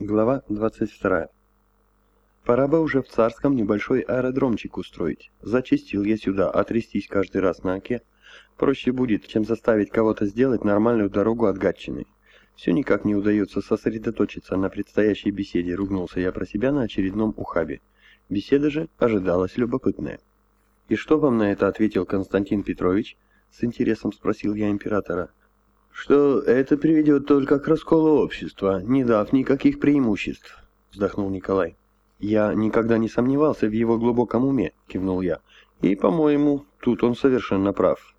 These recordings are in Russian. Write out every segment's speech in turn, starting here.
Глава 22. Пора бы уже в Царском небольшой аэродромчик устроить. Зачистил я сюда, отрястись каждый раз на оке. Проще будет, чем заставить кого-то сделать нормальную дорогу от Гатчины. Все никак не удается сосредоточиться на предстоящей беседе, ругнулся я про себя на очередном ухабе. Беседа же ожидалась любопытная. «И что вам на это ответил Константин Петрович?» С интересом спросил я императора что это приведет только к расколу общества, не дав никаких преимуществ», — вздохнул Николай. «Я никогда не сомневался в его глубоком уме», — кивнул я. «И, по-моему, тут он совершенно прав».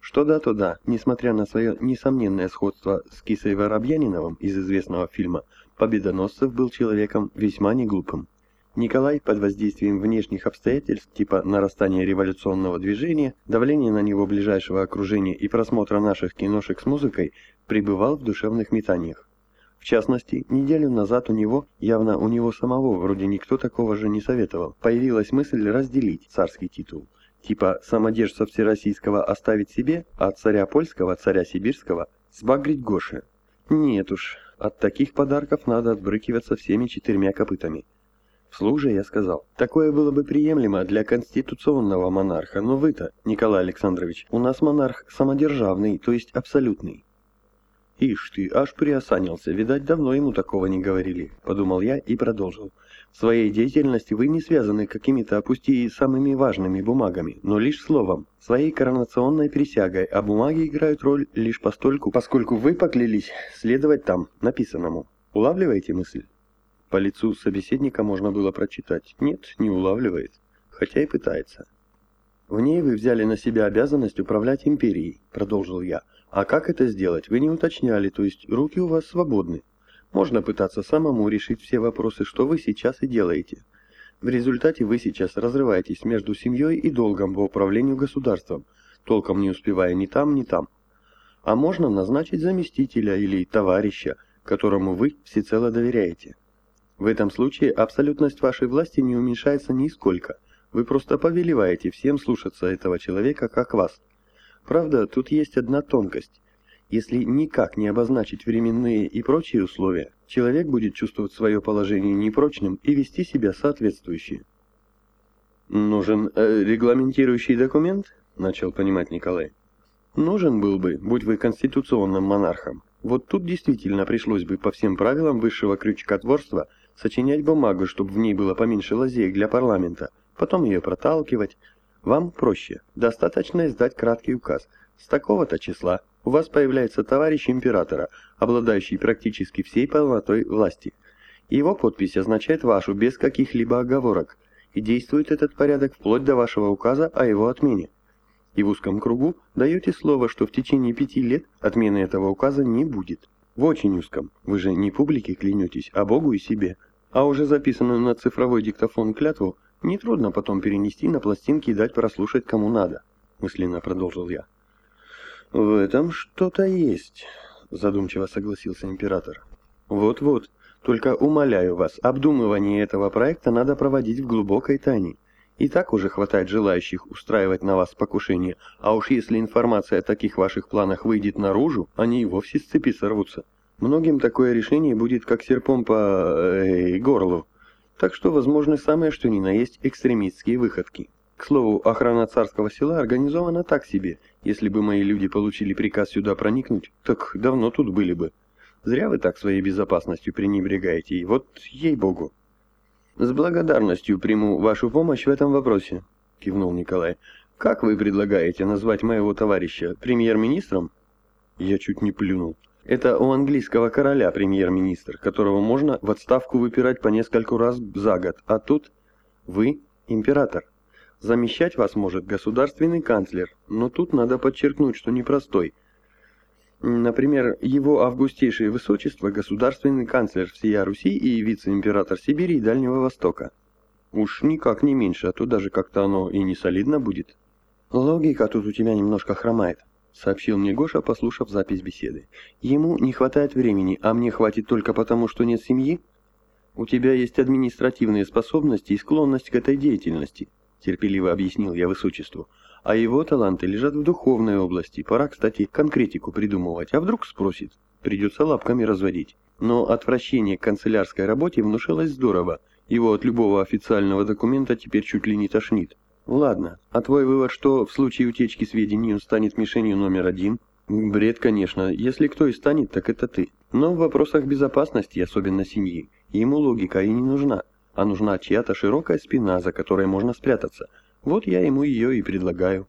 Что да, то да, несмотря на свое несомненное сходство с Кисой Воробьяниновым из известного фильма, Победоносцев был человеком весьма неглупым. Николай под воздействием внешних обстоятельств типа нарастания революционного движения, давления на него ближайшего окружения и просмотра наших киношек с музыкой пребывал в душевных метаниях. В частности, неделю назад у него, явно у него самого, вроде никто такого же не советовал, появилась мысль разделить царский титул. Типа самодержца всероссийского оставить себе, а царя польского, царя сибирского сбагрить Гоше. Нет уж, от таких подарков надо отбрыкиваться всеми четырьмя копытами. Вслух же я сказал, такое было бы приемлемо для конституционного монарха, но вы-то, Николай Александрович, у нас монарх самодержавный, то есть абсолютный. Ишь ты, аж приосанился, видать, давно ему такого не говорили, подумал я и продолжил. В своей деятельности вы не связаны какими-то опусти самыми важными бумагами, но лишь словом, своей коронационной присягой, а бумаги играют роль лишь постольку, поскольку вы поклялись следовать там, написанному. Улавливаете мысль? По лицу собеседника можно было прочитать «нет, не улавливает», хотя и пытается. «В ней вы взяли на себя обязанность управлять империей», — продолжил я. «А как это сделать, вы не уточняли, то есть руки у вас свободны. Можно пытаться самому решить все вопросы, что вы сейчас и делаете. В результате вы сейчас разрываетесь между семьей и долгом по управлению государством, толком не успевая ни там, ни там. А можно назначить заместителя или товарища, которому вы всецело доверяете». В этом случае абсолютность вашей власти не уменьшается нисколько. Вы просто повелеваете всем слушаться этого человека, как вас. Правда, тут есть одна тонкость. Если никак не обозначить временные и прочие условия, человек будет чувствовать свое положение непрочным и вести себя соответствующе. «Нужен э, регламентирующий документ?» – начал понимать Николай. «Нужен был бы, будь вы конституционным монархом. Вот тут действительно пришлось бы по всем правилам высшего крючкотворства – сочинять бумагу, чтобы в ней было поменьше лазеек для парламента, потом ее проталкивать. Вам проще. Достаточно издать краткий указ. С такого-то числа у вас появляется товарищ императора, обладающий практически всей полнотой власти. Его подпись означает вашу без каких-либо оговорок, и действует этот порядок вплоть до вашего указа о его отмене. И в узком кругу даете слово, что в течение пяти лет отмены этого указа не будет. В очень узком. Вы же не публике клянетесь, а Богу и себе. А уже записанную на цифровой диктофон клятву нетрудно потом перенести на пластинки и дать прослушать кому надо, мысленно продолжил я. В этом что-то есть, задумчиво согласился император. Вот-вот, только умоляю вас, обдумывание этого проекта надо проводить в глубокой тайне. И так уже хватает желающих устраивать на вас покушение, а уж если информация о таких ваших планах выйдет наружу, они и вовсе с цепи сорвутся. Многим такое решение будет как серпом по э, горлу. Так что возможны самые что ни на есть экстремистские выходки. К слову, охрана царского села организована так себе. Если бы мои люди получили приказ сюда проникнуть, так давно тут были бы. Зря вы так своей безопасностью пренебрегаете, и вот ей-богу. «С благодарностью приму вашу помощь в этом вопросе», — кивнул Николай. «Как вы предлагаете назвать моего товарища премьер-министром?» Я чуть не плюнул. «Это у английского короля премьер-министр, которого можно в отставку выпирать по нескольку раз за год, а тут вы император. Замещать вас может государственный канцлер, но тут надо подчеркнуть, что непростой — Например, его августейшее высочество, государственный канцлер всея Руси и вице-император Сибири и Дальнего Востока. Уж никак не меньше, а то даже как-то оно и не солидно будет. Логика тут у тебя немножко хромает, сообщил мне Гоша, послушав запись беседы. Ему не хватает времени, а мне хватит только потому, что нет семьи? У тебя есть административные способности и склонность к этой деятельности, терпеливо объяснил я высочеству. А его таланты лежат в духовной области. Пора, кстати, конкретику придумывать. А вдруг спросит? Придется лапками разводить. Но отвращение к канцелярской работе внушилось здорово. Его от любого официального документа теперь чуть ли не тошнит. Ладно, а твой вывод, что в случае утечки сведений он станет мишенью номер один? Бред, конечно. Если кто и станет, так это ты. Но в вопросах безопасности, особенно семьи, ему логика и не нужна. А нужна чья-то широкая спина, за которой можно спрятаться. Вот я ему ее и предлагаю.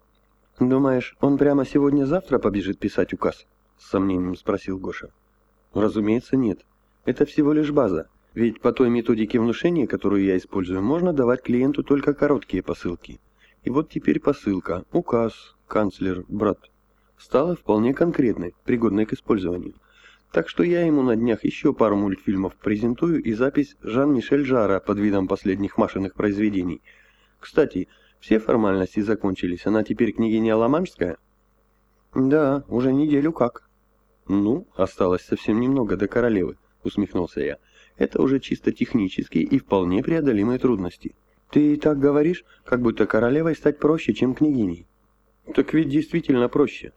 «Думаешь, он прямо сегодня-завтра побежит писать указ?» С сомнением спросил Гоша. «Разумеется, нет. Это всего лишь база. Ведь по той методике внушения, которую я использую, можно давать клиенту только короткие посылки. И вот теперь посылка, указ, канцлер, брат, стала вполне конкретной, пригодной к использованию. Так что я ему на днях еще пару мультфильмов презентую и запись Жан-Мишель Жара под видом последних машинных произведений. Кстати, все формальности закончились, она теперь княгиня Ламаншская? Да, уже неделю как. Ну, осталось совсем немного до королевы, усмехнулся я. Это уже чисто технические и вполне преодолимые трудности. Ты так говоришь, как будто королевой стать проще, чем княгиней. Так ведь действительно проще.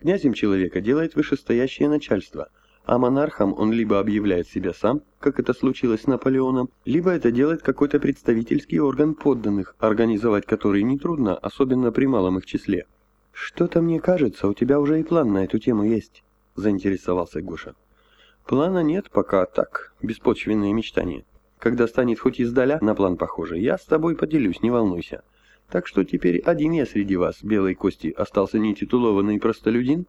Князем человека делает вышестоящее начальство, а монархом он либо объявляет себя сам, как это случилось с Наполеоном, либо это делает какой-то представительский орган подданных, организовать который нетрудно, особенно при малом их числе. «Что-то мне кажется, у тебя уже и план на эту тему есть», — заинтересовался Гоша. «Плана нет пока так, беспочвенные мечтания. Когда станет хоть издаля на план похоже, я с тобой поделюсь, не волнуйся. Так что теперь один я среди вас, белой кости, остался нетитулованный простолюдин?»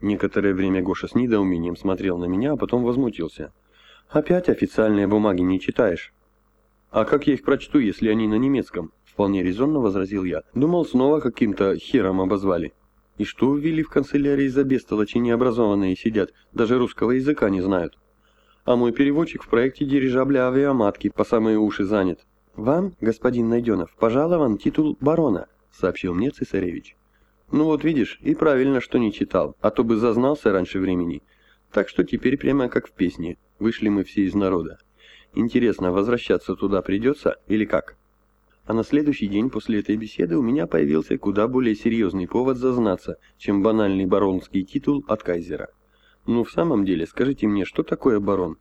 Некоторое время Гоша с недоумением смотрел на меня, а потом возмутился. «Опять официальные бумаги не читаешь?» «А как я их прочту, если они на немецком?» Вполне резонно возразил я. «Думал, снова каким-то хером обозвали». «И что ввели в канцелярии за бестолочи необразованные сидят, даже русского языка не знают?» а мой переводчик в проекте дирижабля авиаматки по самые уши занят. «Вам, господин Найденов, пожалован титул барона», — сообщил мне цесаревич. «Ну вот видишь, и правильно, что не читал, а то бы зазнался раньше времени. Так что теперь прямо как в песне, вышли мы все из народа. Интересно, возвращаться туда придется или как?» А на следующий день после этой беседы у меня появился куда более серьезный повод зазнаться, чем банальный баронский титул от кайзера. Ну, в самом деле, скажите мне, что такое барон?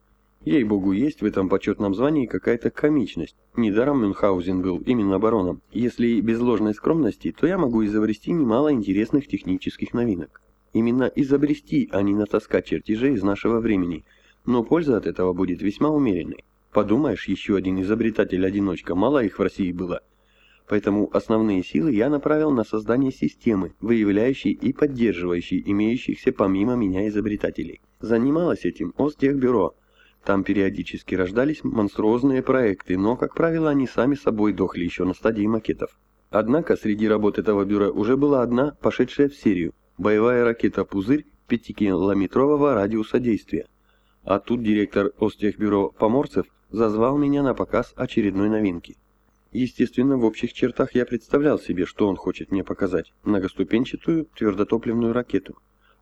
Ей-богу, есть в этом почетном звании какая-то комичность. Недаром Мюнхгаузен был именно бароном. Если без ложной скромности, то я могу изобрести немало интересных технических новинок. Именно изобрести, а не натаскать чертежей из нашего времени. Но польза от этого будет весьма умеренной. Подумаешь, еще один изобретатель-одиночка, мало их в России было. Поэтому основные силы я направил на создание системы, выявляющей и поддерживающей имеющихся помимо меня изобретателей. Занималось этим Остехбюро. Там периодически рождались монструозные проекты, но, как правило, они сами собой дохли еще на стадии макетов. Однако среди работ этого бюро уже была одна, пошедшая в серию – боевая ракета «Пузырь» 5-километрового радиуса действия. А тут директор Остехбюро Поморцев зазвал меня на показ очередной новинки. Естественно, в общих чертах я представлял себе, что он хочет мне показать – многоступенчатую твердотопливную ракету.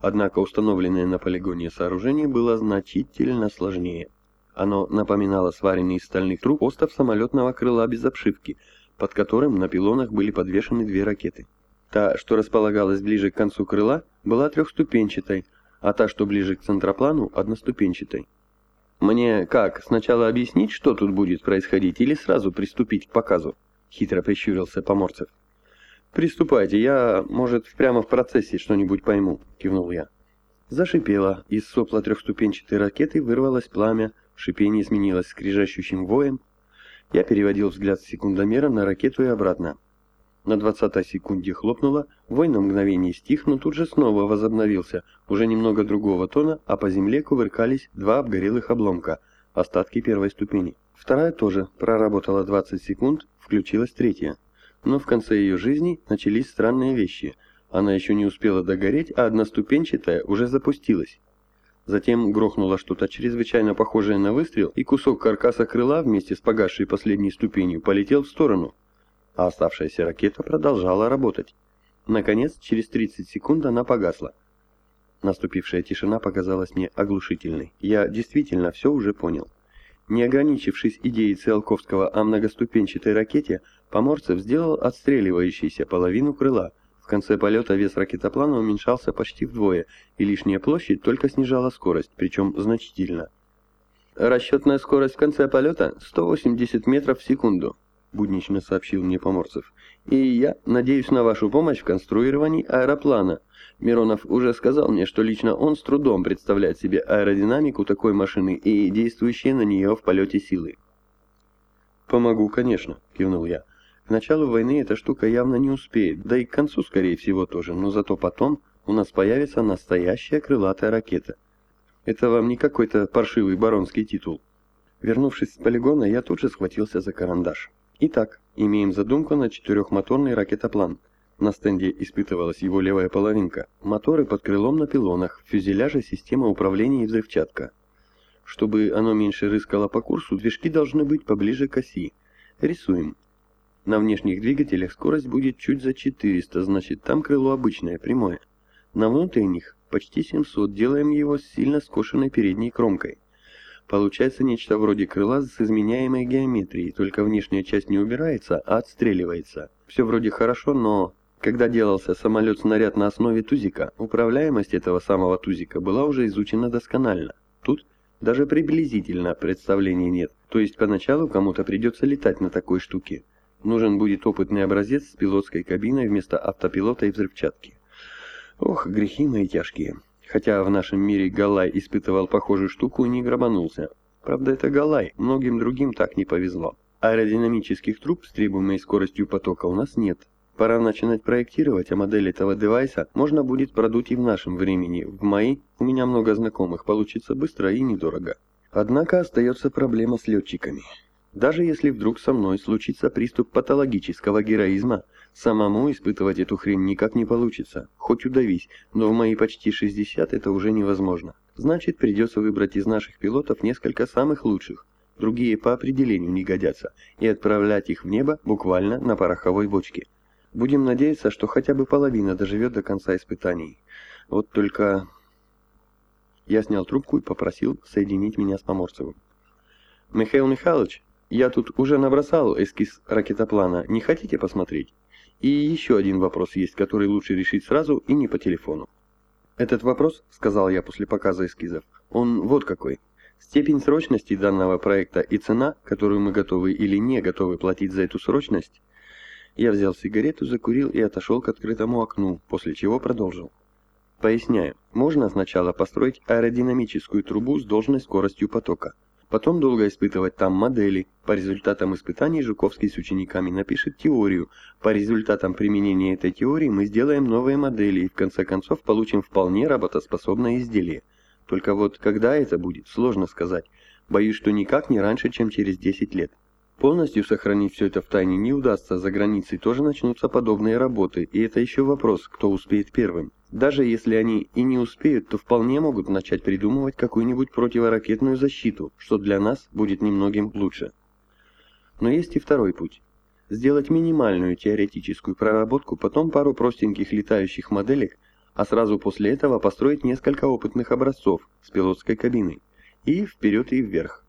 Однако установленное на полигоне сооружение было значительно сложнее. Оно напоминало сваренный из стальных труб остов самолетного крыла без обшивки, под которым на пилонах были подвешены две ракеты. Та, что располагалась ближе к концу крыла, была трехступенчатой, а та, что ближе к центроплану, одноступенчатой. «Мне как, сначала объяснить, что тут будет происходить, или сразу приступить к показу?» — хитро прищурился Поморцев. «Приступайте, я, может, прямо в процессе что-нибудь пойму», — кивнул я. Зашипело, из сопла трехступенчатой ракеты вырвалось пламя, шипение сменилось скрижащущим воем. Я переводил взгляд с секундомера на ракету и обратно. На двадцатой секунде хлопнуло, вой на мгновение стих, но тут же снова возобновился, уже немного другого тона, а по земле кувыркались два обгорелых обломка, остатки первой ступени. Вторая тоже проработала 20 секунд, включилась третья. Но в конце ее жизни начались странные вещи. Она еще не успела догореть, а одноступенчатая уже запустилась. Затем грохнуло что-то чрезвычайно похожее на выстрел, и кусок каркаса крыла вместе с погасшей последней ступенью полетел в сторону а оставшаяся ракета продолжала работать. Наконец, через 30 секунд она погасла. Наступившая тишина показалась мне оглушительной. Я действительно все уже понял. Не ограничившись идеей Циолковского о многоступенчатой ракете, Поморцев сделал отстреливающийся половину крыла. В конце полета вес ракетоплана уменьшался почти вдвое, и лишняя площадь только снижала скорость, причем значительно. Расчетная скорость в конце полета 180 метров в секунду, буднично сообщил мне Поморцев. И я надеюсь на вашу помощь в конструировании аэроплана. Миронов уже сказал мне, что лично он с трудом представляет себе аэродинамику такой машины и действующие на нее в полете силы. «Помогу, конечно», — кивнул я. «К началу войны эта штука явно не успеет, да и к концу, скорее всего, тоже, но зато потом у нас появится настоящая крылатая ракета. Это вам не какой-то паршивый баронский титул». Вернувшись с полигона, я тут же схватился за карандаш. Итак, имеем задумку на четырехмоторный ракетоплан. На стенде испытывалась его левая половинка. Моторы под крылом на пилонах, в фюзеляже система управления и взрывчатка. Чтобы оно меньше рыскало по курсу, движки должны быть поближе к оси. Рисуем. На внешних двигателях скорость будет чуть за 400, значит там крыло обычное, прямое. На внутренних почти 700, делаем его с сильно скошенной передней кромкой. Получается нечто вроде крыла с изменяемой геометрией, только внешняя часть не убирается, а отстреливается. Все вроде хорошо, но... Когда делался самолет-снаряд на основе тузика, управляемость этого самого тузика была уже изучена досконально. Тут даже приблизительно представления нет. То есть поначалу кому-то придется летать на такой штуке. Нужен будет опытный образец с пилотской кабиной вместо автопилота и взрывчатки. Ох, грехи мои тяжкие. Хотя в нашем мире Галай испытывал похожую штуку и не грабанулся. Правда, это Галай, многим другим так не повезло. Аэродинамических труб с требуемой скоростью потока у нас нет. Пора начинать проектировать, а модель этого девайса можно будет продуть и в нашем времени. В МАИ у меня много знакомых, получится быстро и недорого. Однако остается проблема с летчиками. Даже если вдруг со мной случится приступ патологического героизма, самому испытывать эту хрень никак не получится. Хоть удавись, но в мои почти 60 это уже невозможно. Значит, придется выбрать из наших пилотов несколько самых лучших. Другие по определению не годятся, и отправлять их в небо буквально на пороховой бочке. Будем надеяться, что хотя бы половина доживет до конца испытаний. Вот только... Я снял трубку и попросил соединить меня с Поморцевым. «Михаил Михайлович, я тут уже набросал эскиз ракетоплана. Не хотите посмотреть? И еще один вопрос есть, который лучше решить сразу и не по телефону». «Этот вопрос, — сказал я после показа эскизов, — он вот какой. Степень срочности данного проекта и цена, которую мы готовы или не готовы платить за эту срочность, я взял сигарету, закурил и отошел к открытому окну, после чего продолжил. Поясняю, можно сначала построить аэродинамическую трубу с должной скоростью потока. Потом долго испытывать там модели. По результатам испытаний Жуковский с учениками напишет теорию. По результатам применения этой теории мы сделаем новые модели и в конце концов получим вполне работоспособное изделие. Только вот когда это будет, сложно сказать. Боюсь, что никак не раньше, чем через 10 лет. Полностью сохранить все это в тайне не удастся, за границей тоже начнутся подобные работы, и это еще вопрос, кто успеет первым. Даже если они и не успеют, то вполне могут начать придумывать какую-нибудь противоракетную защиту, что для нас будет немногим лучше. Но есть и второй путь. Сделать минимальную теоретическую проработку, потом пару простеньких летающих моделек, а сразу после этого построить несколько опытных образцов с пилотской кабиной. И вперед и вверх.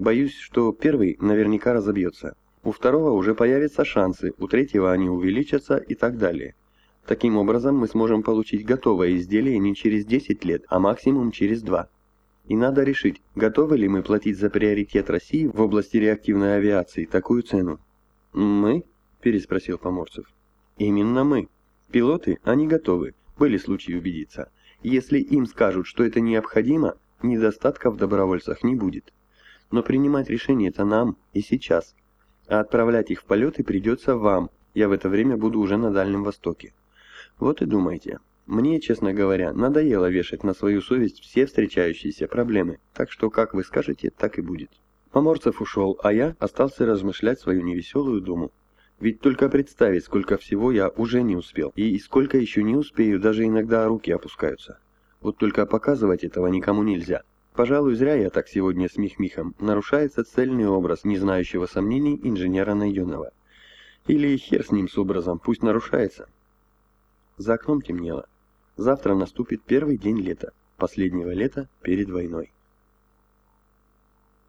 Боюсь, что первый наверняка разобьется. У второго уже появятся шансы, у третьего они увеличатся и так далее. Таким образом, мы сможем получить готовое изделие не через 10 лет, а максимум через 2. И надо решить, готовы ли мы платить за приоритет России в области реактивной авиации такую цену. «Мы?» – переспросил Поморцев. «Именно мы. Пилоты, они готовы. Были случаи убедиться. Если им скажут, что это необходимо, недостатка в добровольцах не будет. Но принимать решение это нам и сейчас. А отправлять их в полеты придется вам. Я в это время буду уже на Дальнем Востоке. Вот и думайте. Мне, честно говоря, надоело вешать на свою совесть все встречающиеся проблемы. Так что, как вы скажете, так и будет. Поморцев ушел, а я остался размышлять свою невеселую думу. Ведь только представить, сколько всего я уже не успел, и сколько еще не успею, даже иногда руки опускаются. Вот только показывать этого никому нельзя. Пожалуй, зря я так сегодня с Михмихом. Нарушается цельный образ не знающего сомнений инженера Найденова. Или хер с ним с образом, пусть нарушается. За окном темнело. Завтра наступит первый день лета, последнего лета перед войной.